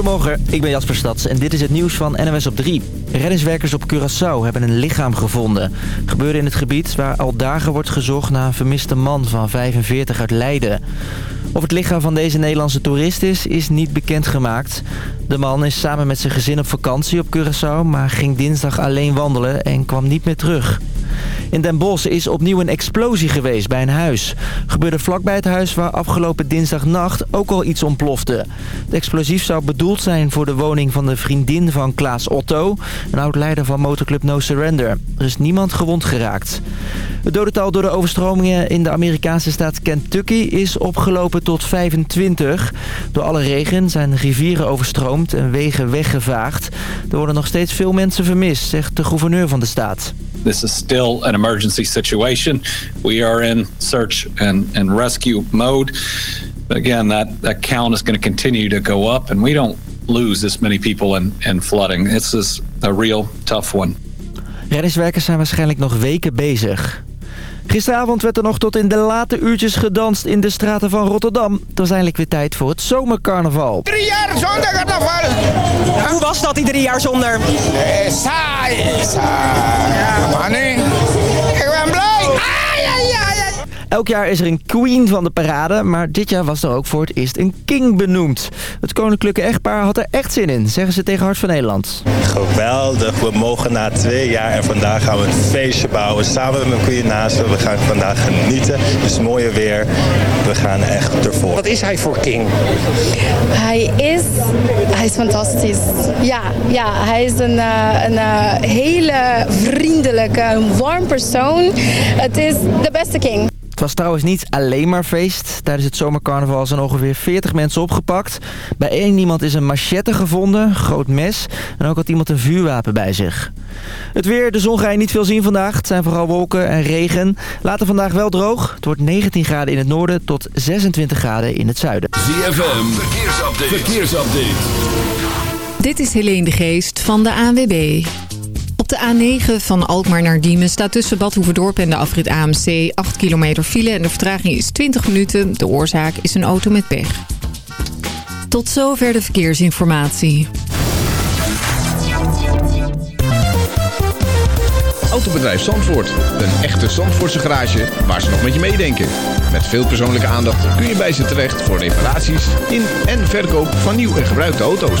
Goedemorgen, ik ben Jasper Stads en dit is het nieuws van NWS op 3. Reddingswerkers op Curaçao hebben een lichaam gevonden. gebeurde in het gebied waar al dagen wordt gezocht naar een vermiste man van 45 uit Leiden. Of het lichaam van deze Nederlandse toerist is, is niet bekendgemaakt. De man is samen met zijn gezin op vakantie op Curaçao... maar ging dinsdag alleen wandelen en kwam niet meer terug. In Den Bosch is opnieuw een explosie geweest bij een huis. Gebeurde vlakbij het huis waar afgelopen dinsdagnacht ook al iets ontplofte. De explosief zou bedoeld zijn voor de woning van de vriendin van Klaas Otto... een oud-leider van motorclub No Surrender. Er is niemand gewond geraakt. Het dodental door de overstromingen in de Amerikaanse staat Kentucky is opgelopen tot 25. Door alle regen zijn rivieren overstroomd en wegen weggevaagd. Er worden nog steeds veel mensen vermist, zegt de gouverneur van de staat. This is still an emergency situation. We are in search and, and rescue mode. But again, that, that count is going to continue to go up and we don't lose this many people in, in flooding. This is a real tough one. Reddingswerkers zijn waarschijnlijk nog weken bezig. Gisteravond werd er nog tot in de late uurtjes gedanst in de straten van Rotterdam. Het was eindelijk weer tijd voor het zomercarnaval. Drie jaar zonder carnaval! Hoe was dat die drie jaar zonder? Eh, saai, saai. Ja, maar nu, ik ben blij. Ai. Elk jaar is er een queen van de parade, maar dit jaar was er ook voor het eerst een king benoemd. Het koninklijke echtpaar had er echt zin in, zeggen ze tegen Hart van Nederland. Geweldig, we mogen na twee jaar en vandaag gaan we een feestje bouwen samen met mijn koeien naast. We gaan vandaag genieten, het is mooie weer, we gaan echt ervoor. Wat is hij voor king? Hij is, hij is fantastisch. Ja, ja hij is een, eh, een eh, hele vriendelijke, een warm persoon. Het is de beste king. Het was trouwens niet alleen maar feest. Tijdens het zomercarnaval zijn ongeveer 40 mensen opgepakt. Bij één iemand is een machette gevonden, een groot mes. En ook had iemand een vuurwapen bij zich. Het weer, de zon ga je niet veel zien vandaag. Het zijn vooral wolken en regen. Later vandaag wel droog. Het wordt 19 graden in het noorden tot 26 graden in het zuiden. ZFM, verkeersupdate. verkeersupdate. Dit is Helene de Geest van de ANWB. De A9 van Alkmaar naar Diemen staat tussen Bad Hoeverdorp en de afrit AMC 8 kilometer file en de vertraging is 20 minuten. De oorzaak is een auto met pech. Tot zover de verkeersinformatie. Autobedrijf Zandvoort. Een echte Zandvoortse garage waar ze nog met je meedenken. Met veel persoonlijke aandacht kun je bij ze terecht voor reparaties in en verkoop van nieuw en gebruikte auto's.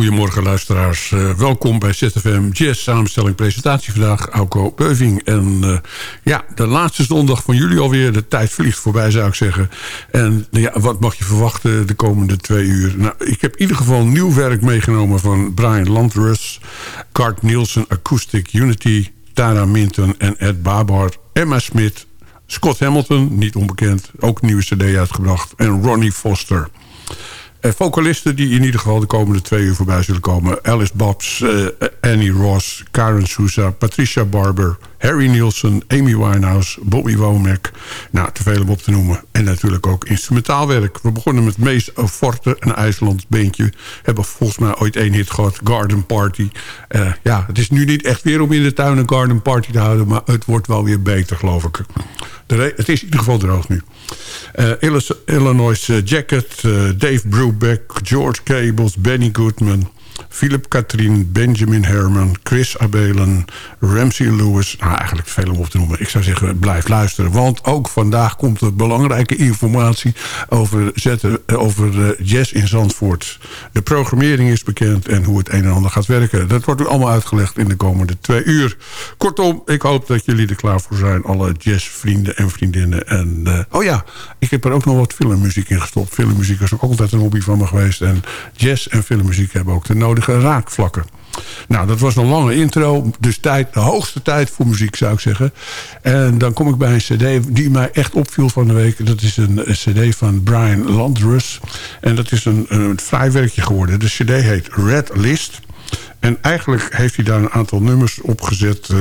Een hele goede morgen luisteraars. Uh, welkom bij ZFM Jazz samenstelling presentatie vandaag. Auko Beuving. En uh, ja, de laatste zondag van jullie alweer. De tijd vliegt voorbij zou ik zeggen. En ja, wat mag je verwachten de komende twee uur? Nou, ik heb in ieder geval nieuw werk meegenomen van Brian Landrus. Cart Nielsen Acoustic Unity. Tara Minton en Ed Babar. Emma Smith. Scott Hamilton, niet onbekend. Ook nieuwe cd uitgebracht. En Ronnie Foster. Uh, vocalisten die in ieder geval de komende twee uur voorbij zullen komen. Alice Babs, uh, Annie Ross, Karen Sousa, Patricia Barber... Harry Nielsen, Amy Winehouse, Bobby Womack. Nou, te veel om op te noemen. En natuurlijk ook instrumentaalwerk. We begonnen met Mees Forte, een IJslands beentje. Hebben volgens mij ooit één hit gehad, Garden Party. Uh, ja, het is nu niet echt weer om in de tuin een garden party te houden... maar het wordt wel weer beter, geloof ik. Het is in ieder geval droog nu. Uh, Illinois Jacket, uh, Dave Brubeck, George Cables, Benny Goodman... Philip Katrien, Benjamin Herman, Chris Abelen, Ramsey Lewis. Nou, eigenlijk veel om op te noemen. Ik zou zeggen, blijf luisteren. Want ook vandaag komt er belangrijke informatie over, zetten, over eh, jazz in Zandvoort. De programmering is bekend en hoe het een en ander gaat werken. Dat wordt u allemaal uitgelegd in de komende twee uur. Kortom, ik hoop dat jullie er klaar voor zijn. Alle jazzvrienden en vriendinnen. En, uh, oh ja, ik heb er ook nog wat filmmuziek in gestopt. Filmmuziek is ook altijd een hobby van me geweest. En jazz en filmmuziek hebben ook de nodige raakvlakken. Nou, dat was een lange intro. Dus tijd, de hoogste tijd voor muziek, zou ik zeggen. En dan kom ik bij een cd die mij echt opviel van de week. Dat is een, cd van Brian Landrus. En dat is een, een vrij werkje geworden. De cd heet Red List. En eigenlijk heeft hij daar een aantal nummers opgezet... Uh,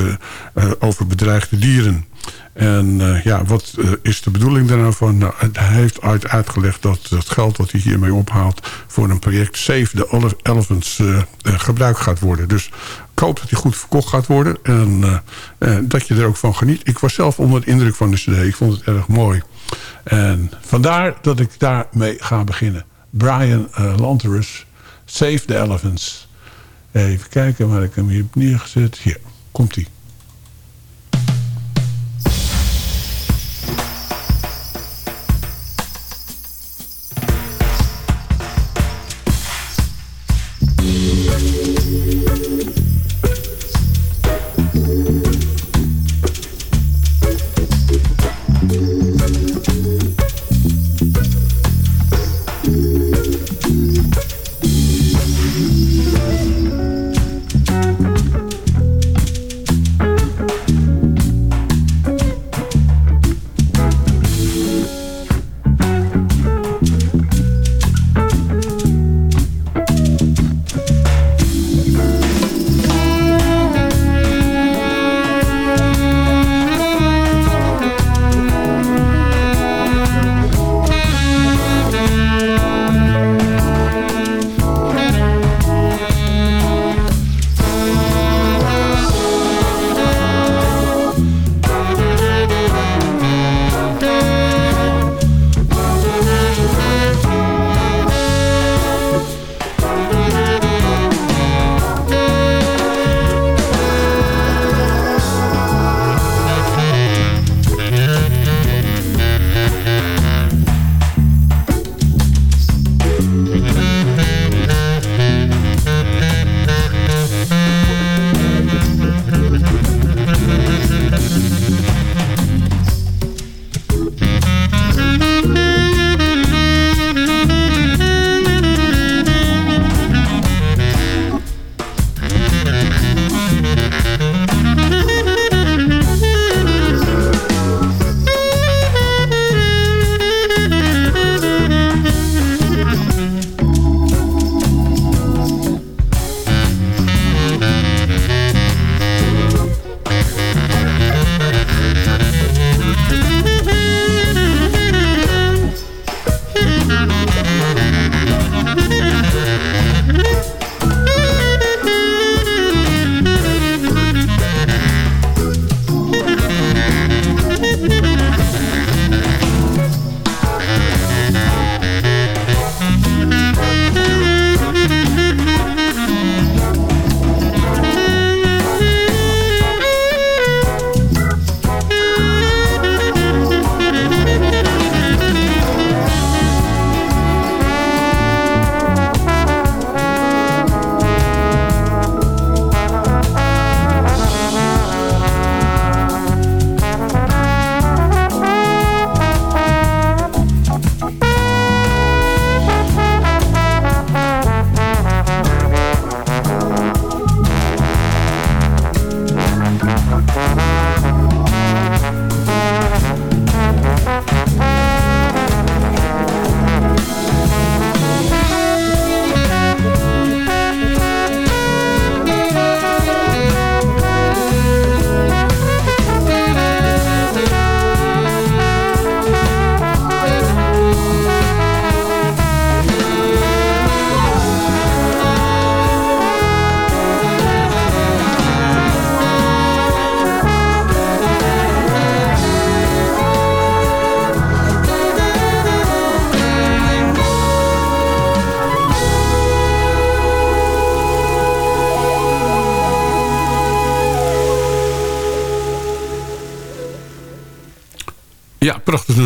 uh, over bedreigde dieren. En uh, ja, wat uh, is de bedoeling daar nou? Nou, hij heeft uit uitgelegd dat het geld wat hij hiermee ophaalt... voor een project Save the Elephants uh, gebruikt gaat worden. Dus ik hoop dat hij goed verkocht gaat worden. En dat je er ook van geniet. Ik was zelf onder de indruk van de cd. Ik vond het erg mooi. En vandaar dat ik daarmee ga beginnen. Brian Lanterus, Save the Elephants. Even kijken waar ik hem hier heb neergezet. Hier, komt hij.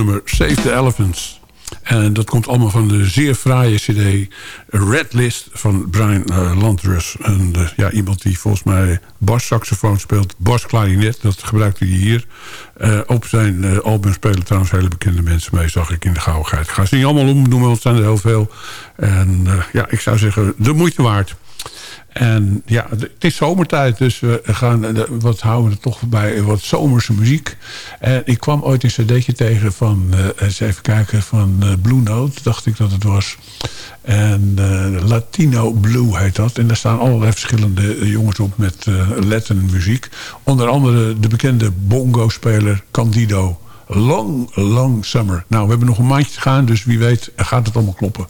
Nummer. Save the Elephants. En dat komt allemaal van de zeer fraaie cd Red List van Brian uh, Landrus. En, uh, ja, iemand die volgens mij bassaxofoon speelt, basklarinet. Dat gebruikte hij hier. Uh, op zijn album spelen trouwens hele bekende mensen mee, zag ik in de gauwigheid. Ik ga ze niet allemaal opnoemen, want het zijn er heel veel. En ja, ik zou zeggen, de moeite waard. En ja, het is zomertijd, dus we gaan wat houden we er toch bij wat zomerse muziek. En ik kwam ooit een cd'tje tegen van, uh, eens even kijken, van uh, Blue Note, dacht ik dat het was. En Latino Blue heet dat. En daar staan allerlei verschillende jongens op met Latin muziek. Onder andere de bekende bongo-speler Candido. Long, long summer. Nou, we hebben nog een maandje te gaan, dus wie weet gaat het allemaal kloppen.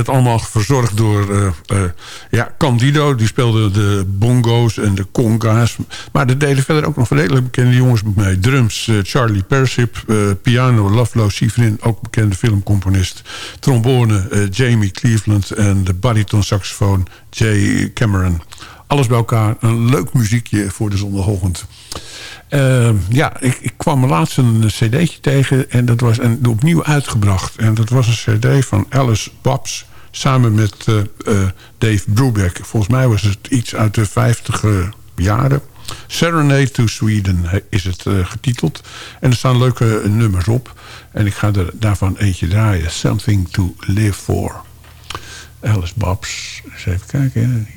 En dat allemaal verzorgd door eh, eh, ja, Candido. Die speelde de bongo's en de conga's. Maar er deden verder ook nog redelijk bekende jongens mee. Drums, eh, Charlie Persip. piano, Lovelo Schifrin. Ook bekende filmcomponist. Trombone, Jamie Cleveland. En de bariton saxofoon, Jay Cameron. Alles bij elkaar. Een leuk muziekje voor de zondagochtend. Uh, ja, ik, ik kwam laatst een cd'tje tegen en dat was een, opnieuw uitgebracht. En dat was een cd van Alice Babs samen met uh, uh, Dave Brubeck. Volgens mij was het iets uit de 50 jaren. Serenade to Sweden is het getiteld. En er staan leuke nummers op. En ik ga er daarvan eentje draaien. Something to live for. Alice Babs. Eens even kijken.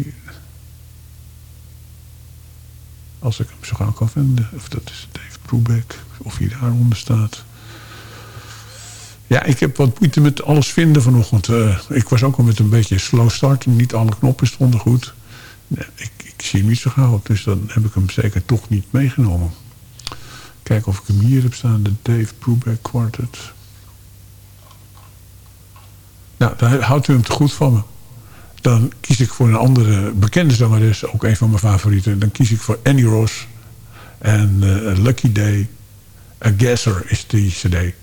Als ik hem zo gauw kan vinden. Of dat is Dave Brubeck. Of hij daaronder staat. Ja, ik heb wat moeite met alles vinden vanochtend. Uh, ik was ook al met een beetje slow start. Niet alle knoppen stonden goed. Ik, ik, zie hem niet zo gauw. Dus dan heb ik hem zeker toch niet meegenomen. Kijken of ik hem hier heb staan. De Dave Brubeck Quartet. Nou, dan houdt u hem te goed van me dan kies ik voor een andere bekende zangeres, ook een van mijn favorieten. Dan kies ik voor Annie Ross en uh, Lucky Day. A Guesser is die cd.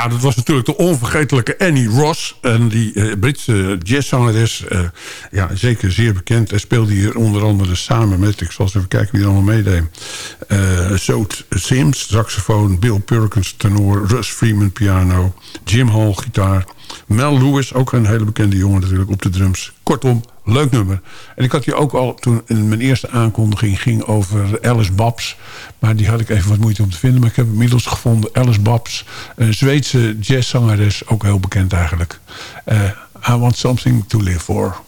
Ja, dat was natuurlijk de onvergetelijke Annie Ross. En die uh, Britse jazzzangeres. Uh, ja, zeker zeer bekend. Hij speelde hier onder andere samen met... Ik zal eens even kijken wie er allemaal meedeed. Uh, Zoot Sims, saxofoon. Bill Perkins, tenor. Russ Freeman, piano. Jim Hall, gitaar. Mel Lewis, ook een hele bekende jongen natuurlijk, op de drums. Kortom, leuk nummer. En ik had hier ook al, toen in mijn eerste aankondiging ging over Alice Babs. Maar die had ik even wat moeite om te vinden. Maar ik heb inmiddels gevonden Alice Babs. Een Zweedse jazzzangeres, ook heel bekend eigenlijk. Uh, I want something to live for.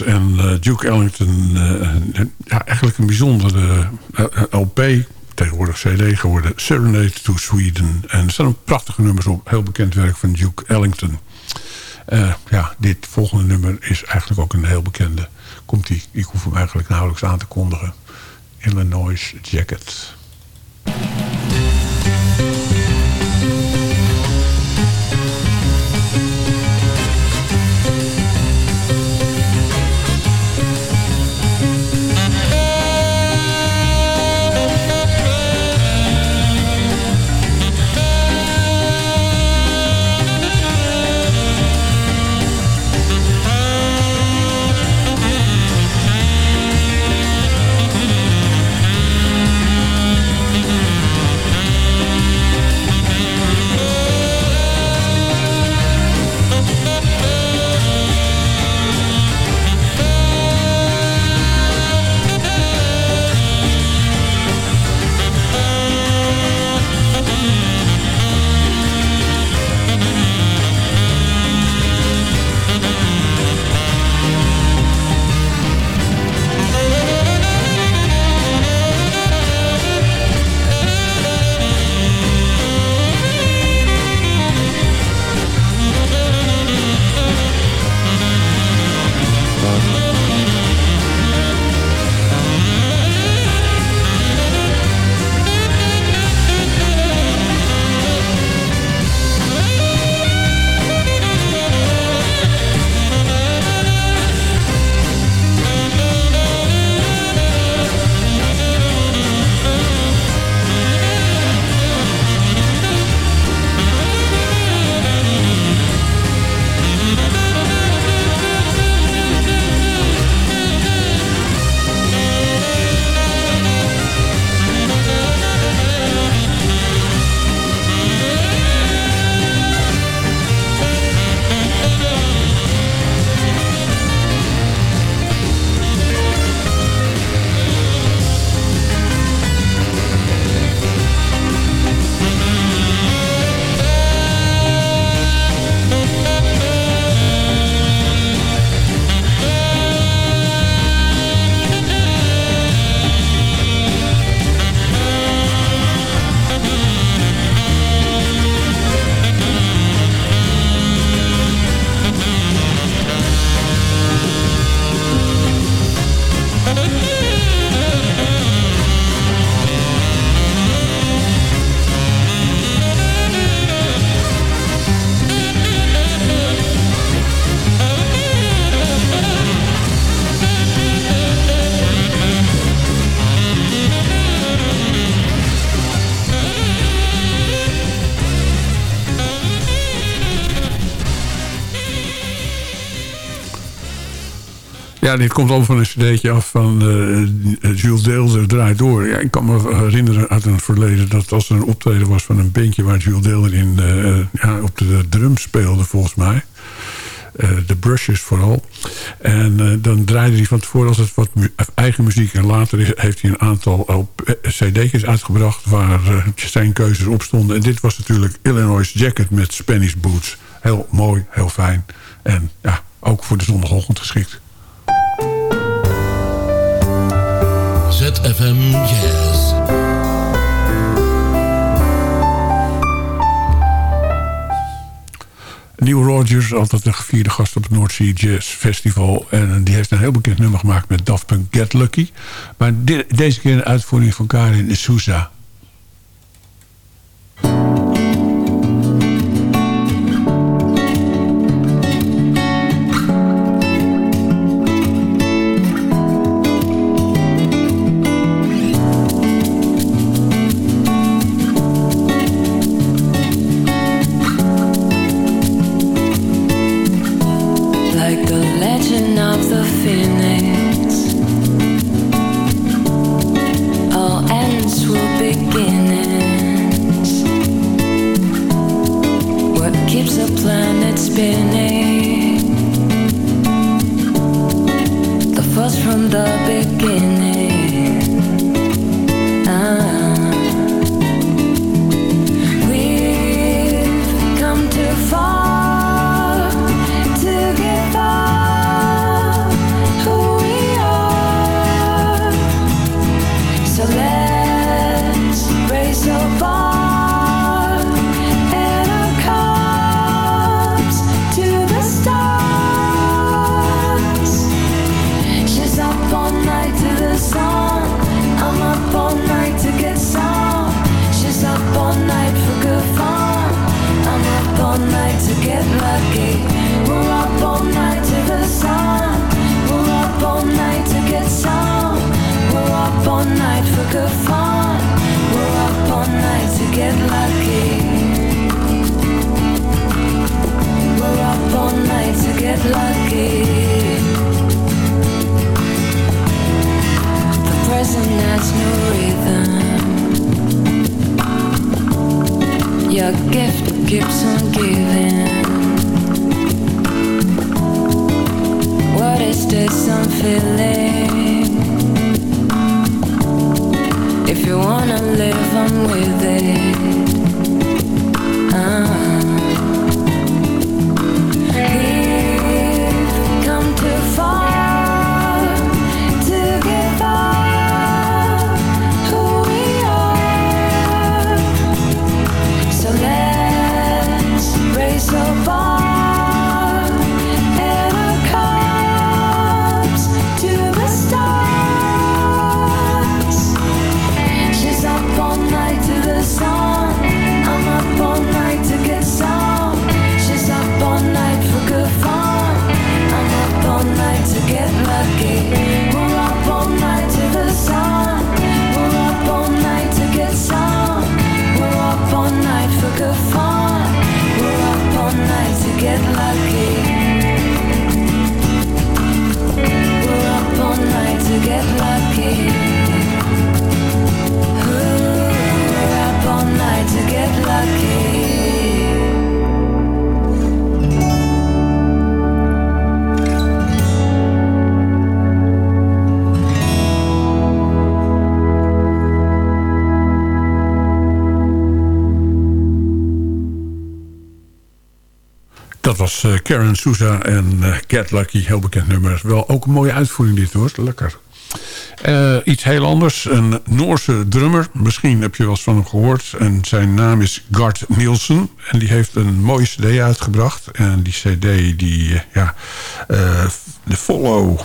En eh, Duke Ellington. eh, ja, eigenlijk een bijzondere eh, LP. Tegenwoordig CD geworden. Serenade to Sweden. En er staan prachtige nummers op. Heel bekend werk van Duke Ellington. Eh, ja, dit volgende nummer is eigenlijk ook een heel bekende. Komt die? Ik hoef hem eigenlijk nauwelijks aan te kondigen. Illinois Jacket. Dit komt allemaal van een cd'tje af van uh, Jules Deelder draait door. Ik kan me herinneren uit een verleden dat als er een optreden was van een bandje waar Jules Deelder in, uh, ja, op de drum speelde volgens mij. Uh, de brushes vooral. En dan draaide hij van tevoren altijd wat mu eigen muziek. En later heeft hij een aantal cd'tjes uitgebracht waar zijn keuzes op stonden. En dit was natuurlijk Illinois Jacket met Spanish Boots. Heel mooi, heel fijn. En ja, ook voor de zondagochtend geschikt. ZFM Jazz. Neil Rogers, altijd een gevierde gast op het Sea Jazz Festival. En die heeft een heel bekend nummer gemaakt met Daft Punk Get Lucky. Maar de, deze keer een uitvoering van Karin Souza. Live, I'm with it. Uh. We've Dat was eh, Karen Souza en eh, Get Lucky, heel bekend nummer. Wel ook een mooie uitvoering dit hoor, lekker. Eh, iets heel anders, een Noorse drummer. Misschien heb je wel eens van hem gehoord. En zijn naam is Gart Nielsen. En die heeft een mooie cd uitgebracht. En die cd, die, ja, de Follow.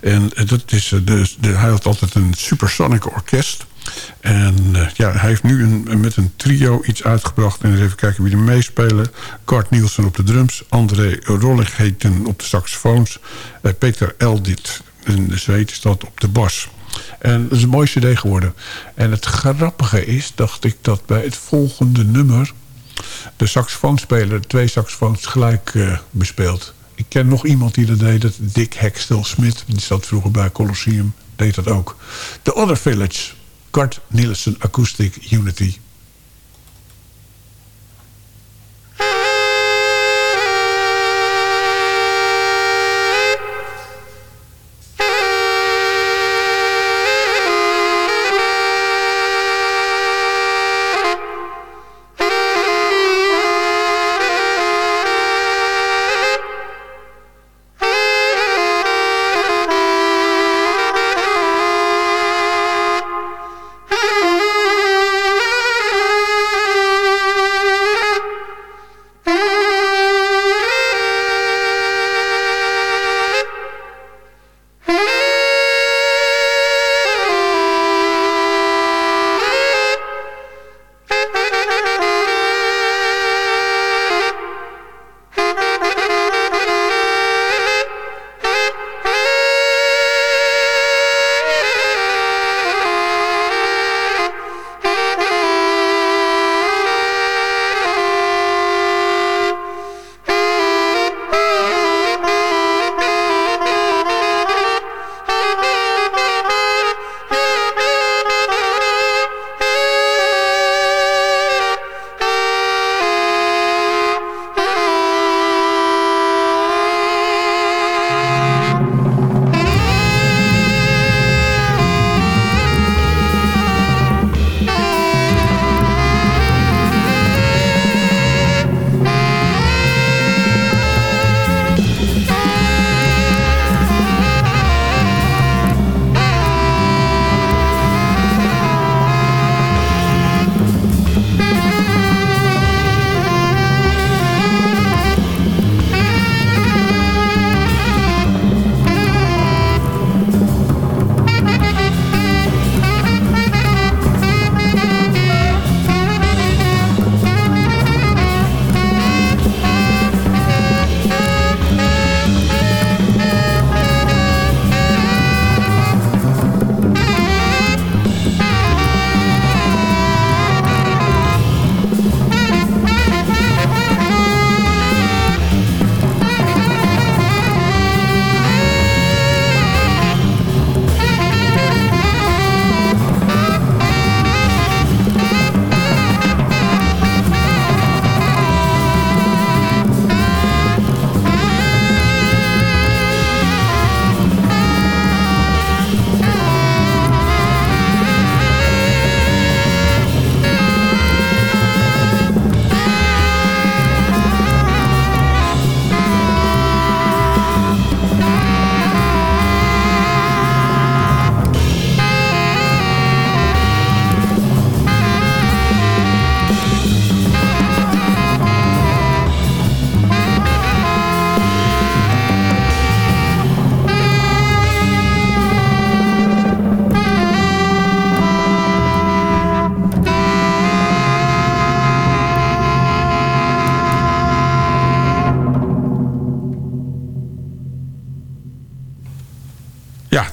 En dat is, de, hij had altijd een supersonic orkest. En eh, ja, hij heeft nu een, met een trio iets uitgebracht. En even kijken wie er meespelen. Gart Nielsen op de drums. André Rolligheten op de saxofoons. eh, Peter Eldit, in de Zweed op de bas. En dat is een mooi cd geworden. En het grappige is, dacht ik, dat bij het volgende nummer... de saxofoonspeler twee saxofoons gelijk eh, bespeelt. Ik ken nog iemand die dat deed. Dick Hextel Smith. Die zat vroeger bij Colosseum. Deed dat ook. The Other Village. Gart Nielsen Acoustic Unity.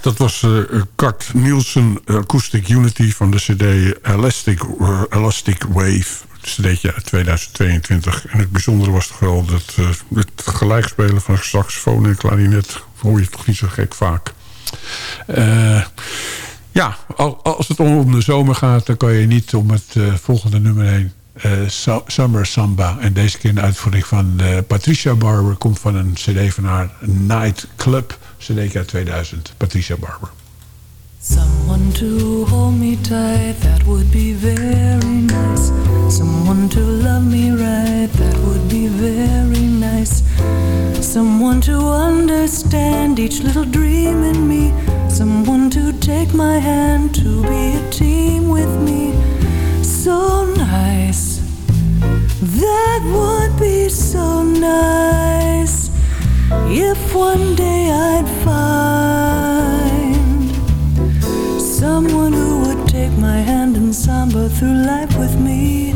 Dat was eh Kart Nielsen Acoustic Unity van de cd Elastic, eh, Elastic Wave. cd'tje uit 2022. En het bijzondere was toch wel dat eh, het gelijkspelen van saxofoon en klarinet... hoor je toch niet zo gek vaak. Eh, ja, al- als het om de zomer gaat... dan kan je niet om het eh, volgende nummer heen. Eh, Su- Summer Samba. En deze keer een uitvoering van eh, Patricia Barber. Komt van een cd van haar Night Club. Uit 2000. Patricia Barber. Someone to hold me tight, that would be very nice. Someone to love me right, that would be very nice. Someone to understand each little dream in me. Someone to take my hand, to be a team with me. So nice. That would be so nice. If one day I'd find Someone who would take my hand and samba through life with me.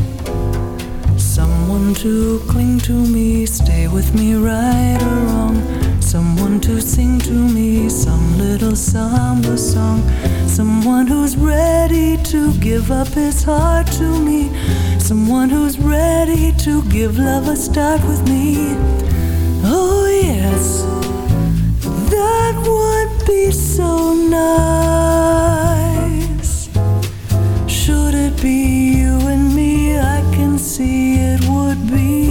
Someone to cling to me, stay with me right or wrong. Someone to sing to me some little samba song. Someone who's ready to give up his heart to me. Someone who's ready to give love a start with me. Oh, yes. That would be so nice. Should it be you and me, I can see it would be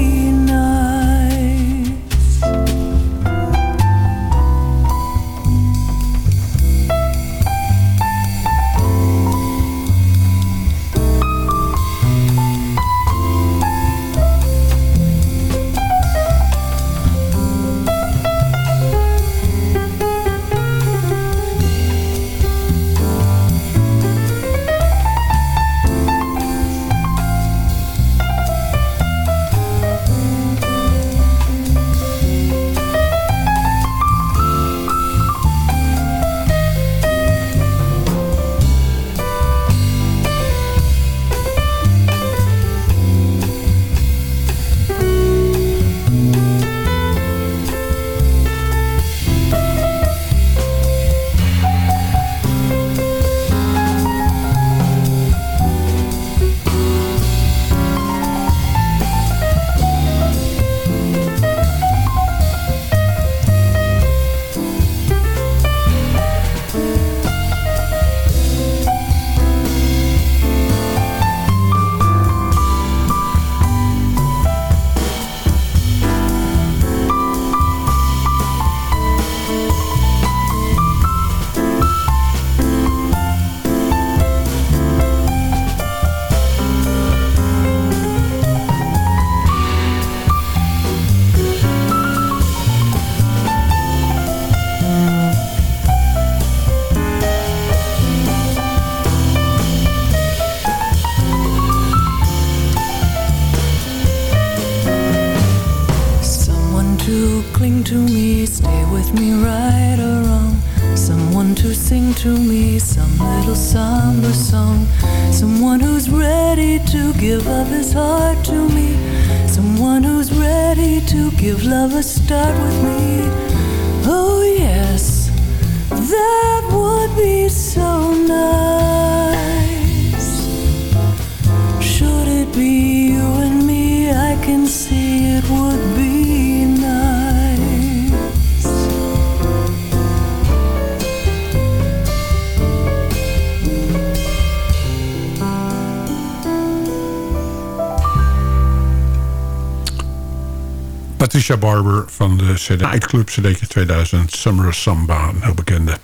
Patricia Barber van de CD Nightclub CD 2000 Summer Samba, een heel bekende.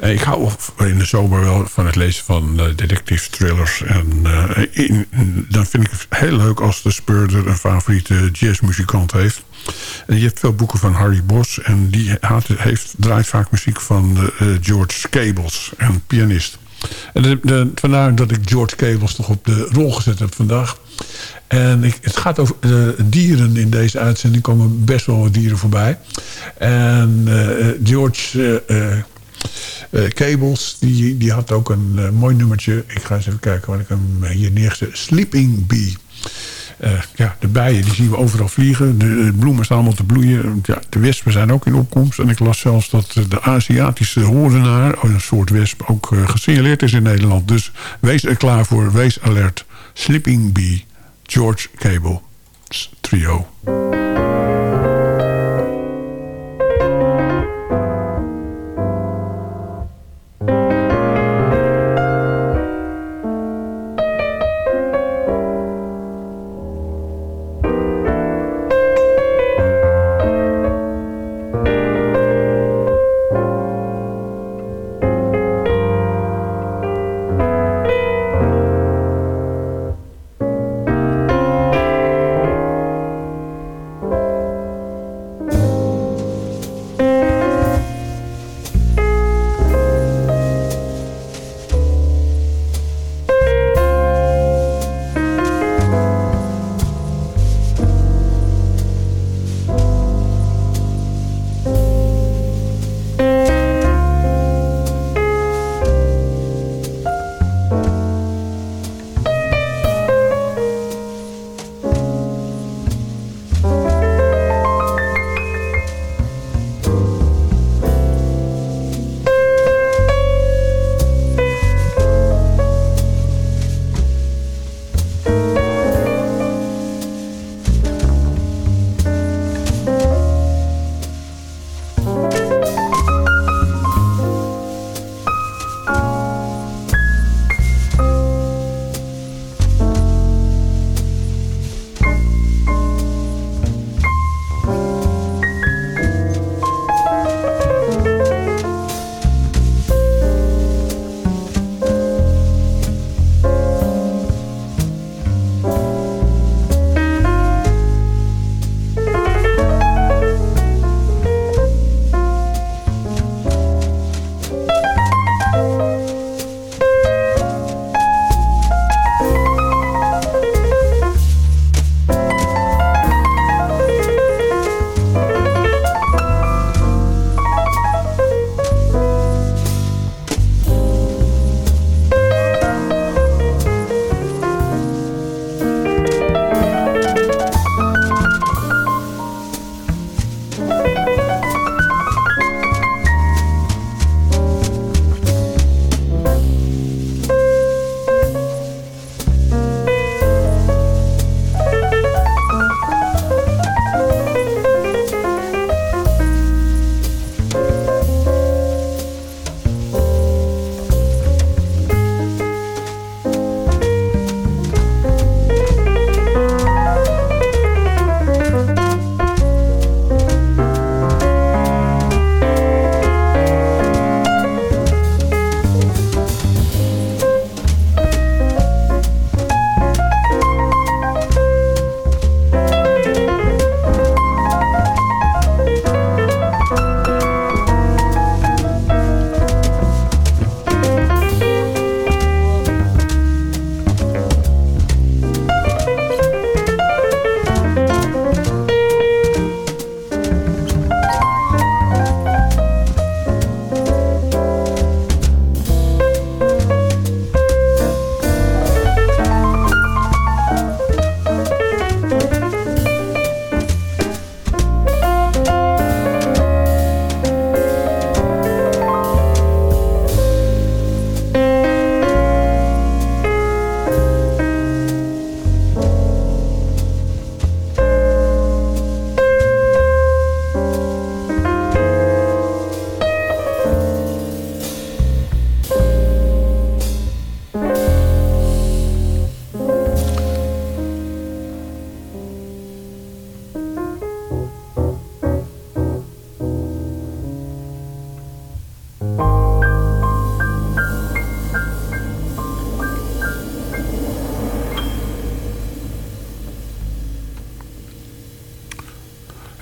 Eh, ik hou in de zomer wel van het lezen van eh, detective thrillers. En eh, dan vind ik het heel leuk als de speurder een favoriete jazzmuzikant heeft. En je hebt veel boeken van Harry Bos. En die heeft, draait vaak muziek van George Cables, een pianist. En de, vandaar dat ik George Cables toch op de rol gezet heb vandaag. En het gaat over dieren in deze uitzending. Komen best wel wat dieren voorbij. En George eh, Cables, die, die had ook een eh, mooi nummertje. Ik ga eens even kijken waar ik hem eh, hier neerzet. Sleeping Bee. Ja, de bijen die zien we overal vliegen. De, bloemen staan allemaal te bloeien. Ja, de wespen zijn ook in opkomst. En ik las zelfs dat de Aziatische hoordenaar... een soort wesp ook gesignaleerd is in Nederland. Dus wees er klaar voor. Wees alert. Sleeping Bee. George Cable. Trio.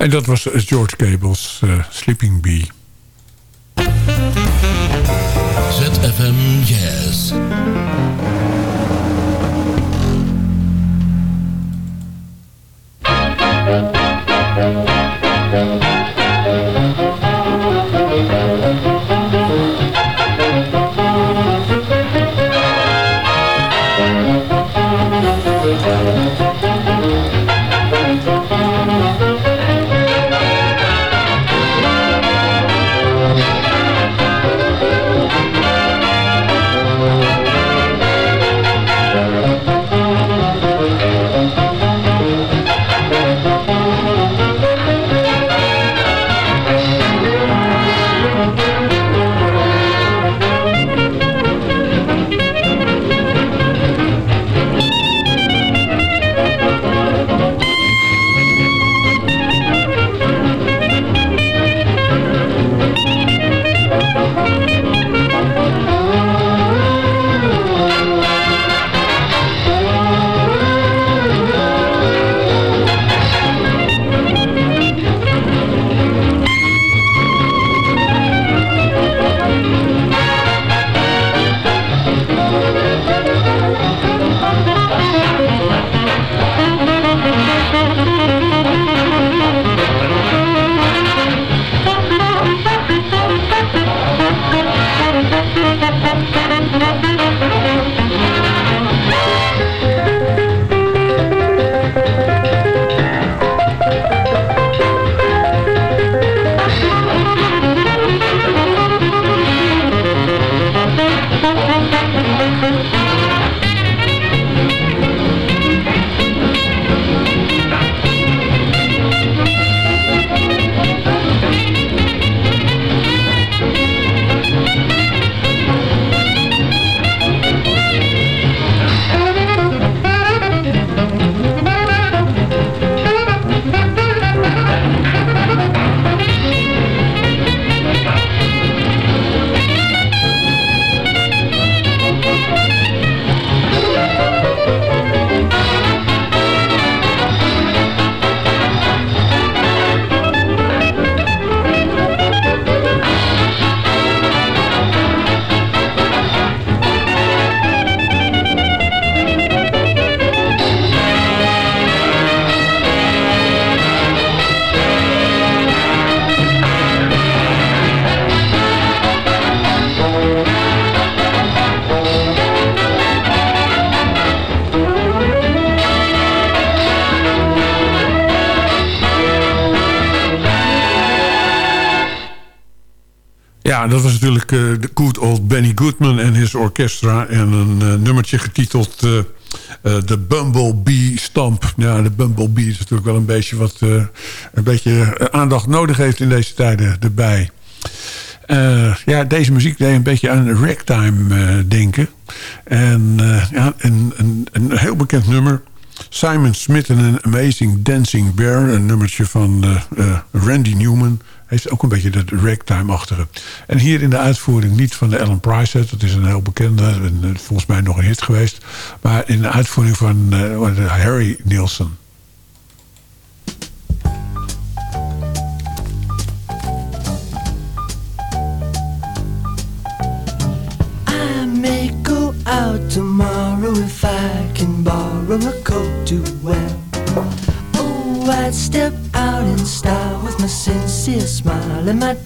En dat was George Cable's uh, Sleeping Bee. ZFM Jazz. Ja, En een eh, nummertje getiteld eh, eh, de Bumblebee Stamp. Ja, de Bumblebee is natuurlijk wel een beetje wat een beetje aandacht nodig heeft in deze tijden erbij. Ja, deze muziek deed een beetje aan ragtime denken. En ja, een, een, een heel bekend nummer. Simon Smith en een Amazing Dancing Bear. Een nummertje van Randy Newman. Heeft ook een beetje dat ragtime-achtige. En hier in de uitvoering niet van de Alan Price. Dat is een heel bekende. En, eh, volgens mij nog een hit geweest. Maar in de uitvoering van eh, Harry Nielsen. limit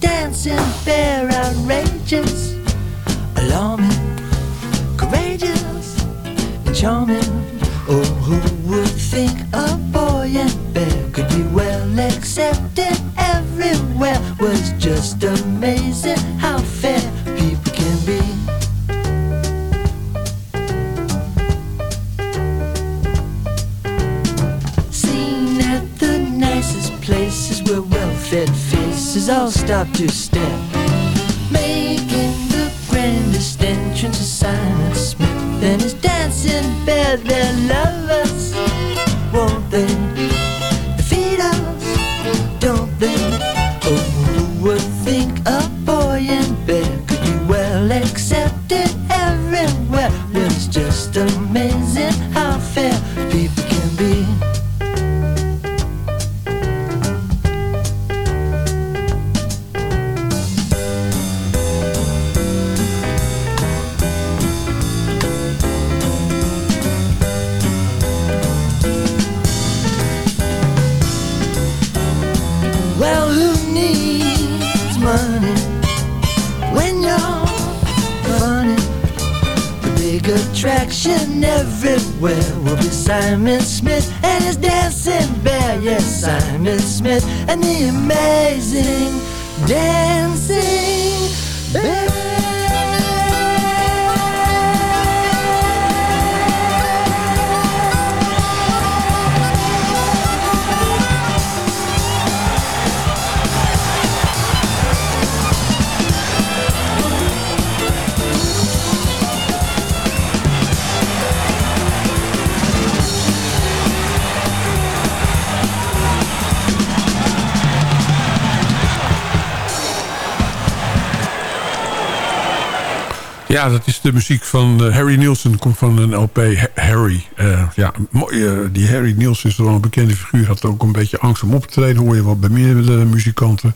Ja, dat is de muziek van eh, Harry Nielsen. Komt van een LP Ha- Harry. Eh, ja, mooi, eh, die Harry Nielsen is wel een bekende figuur. Had ook een beetje angst om op te treden. Hoor je wel bij meerdere muzikanten.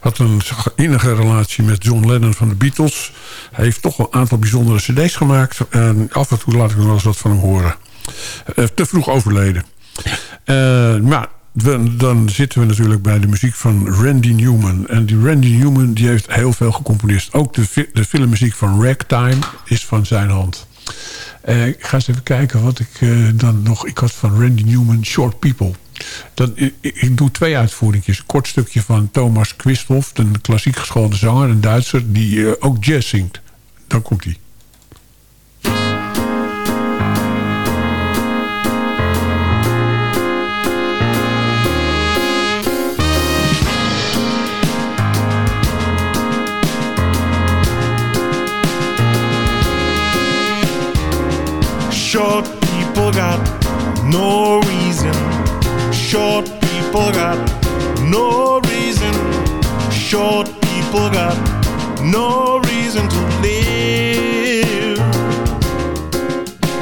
Had een innige relatie met John Lennon van de Beatles. Hij heeft toch wel een aantal bijzondere cd's gemaakt. En af en toe laat ik nog wel eens wat van hem horen. Te vroeg overleden. Maar we- dan zitten we natuurlijk bij de muziek van Randy Newman. En die Randy Newman die heeft heel veel gecomponeerd. Ook de, de filmmuziek van Ragtime is van zijn hand. Eh, ik ga eens even kijken wat ik eh, dan nog... Ik had van Randy Newman Short People. Dan, ik, ik doe twee uitvoeringjes. Een kort stukje van Thomas Quisthoff, een klassiek geschoolde zanger, een Duitser... die eh, ook jazz zingt. Dan komt hij. Short people got no reason. Short people got no reason. Short people got no reason to live.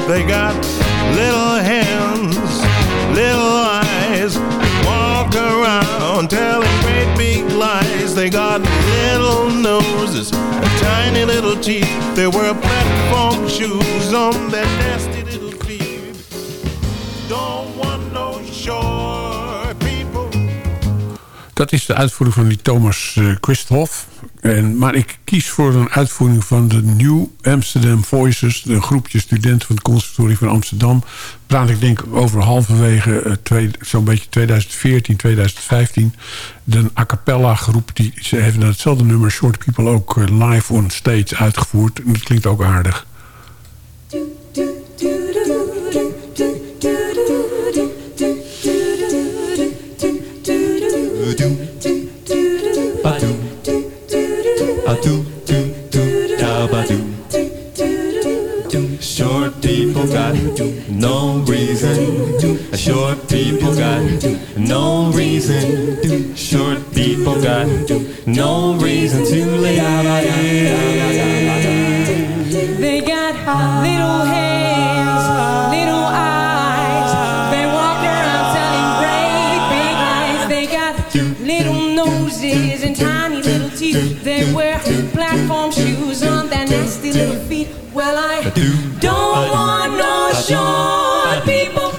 They got little hands, little eyes, walk around telling great big lies. They got little noses, tiny little teeth. They wear platform shoes on their nasty Dat is de uitvoering van die Thomas eh, Christhoff. En, maar ik kies voor een uitvoering van de New Amsterdam Voices. Een groepje studenten van het conservatorium van Amsterdam. Praat ik denk over halverwege eh, zo'n beetje 2014, 2015. De a cappella groep die ze hebben hetzelfde nummer Short People ook eh, live on stage uitgevoerd. En dat klinkt ook aardig. Short people got no reason. Short people got no reason. Short people got no reason to live. They got little hands, Well, I don't want no short people.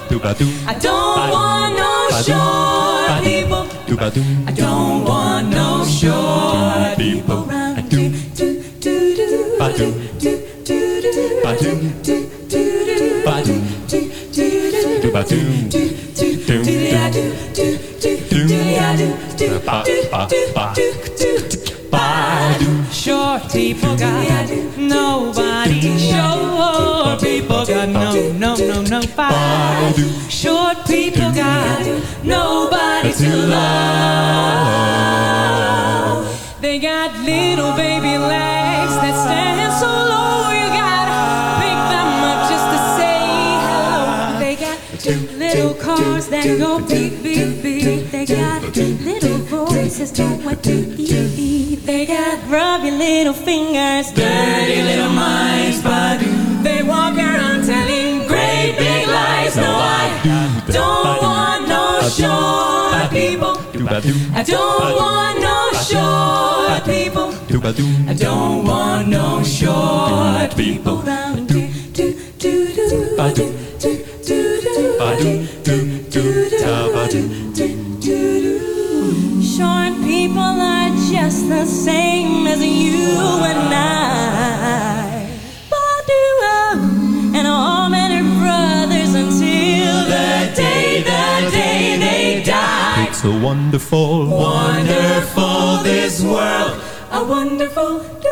I don't want no short people. I don't want no short people. around here. Do, do, do, do, do, do, do. Short people got nobody. Short people got no, no, no, no nobody. Short people got nobody to love. They got little baby legs that stand so low. You gotta pick them up just to say hello. They got little cars that go beep, beep, beep. They got little voices, what to eat. Got rubby little fingers, dirty little minds, but they walk around telling great big lies. No, I don't want no short people. I don't want no short people. I don't want no short people. A wonderful, Wonderful this world, a wonderful.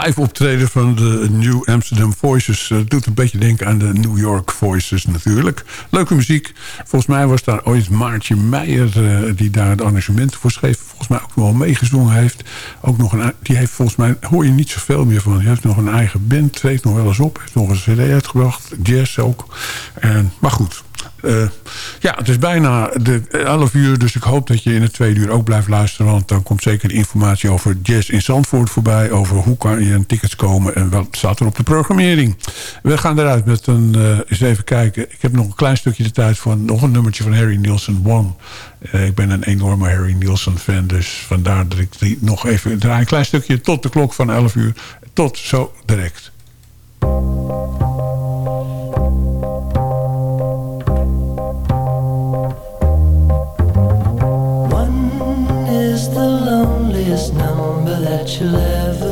Live optreden van de New Amsterdam Voices. Het doet een beetje denken aan de New York Voices natuurlijk. Leuke muziek. Volgens mij was daar ooit Maartje Meijer... eh, die daar het arrangement voor schreef. Volgens mij ook wel meegezongen heeft. Ook nog een, die heeft volgens mij... hoor je niet zoveel meer van. Die heeft nog een eigen band. Treedt nog wel eens op. Heeft nog een cd uitgebracht. Jazz ook. En, maar goed... Eh, ja, het is bijna de 11 uur, dus ik hoop dat je in het tweede uur ook blijft luisteren. Want dan komt zeker informatie over jazz in Zandvoort voorbij. Over hoe kan je aan tickets komen en wat staat er op de programmering. We gaan eruit met een, eh, eens even kijken. Ik heb nog een klein stukje de tijd voor nog een nummertje van Harry Nielsen, One. Eh, ik ben een enorme Harry Nielsen fan, dus vandaar dat ik die nog even draai. Een klein stukje tot de klok van 11 uur. Tot zo direct. That you'll ever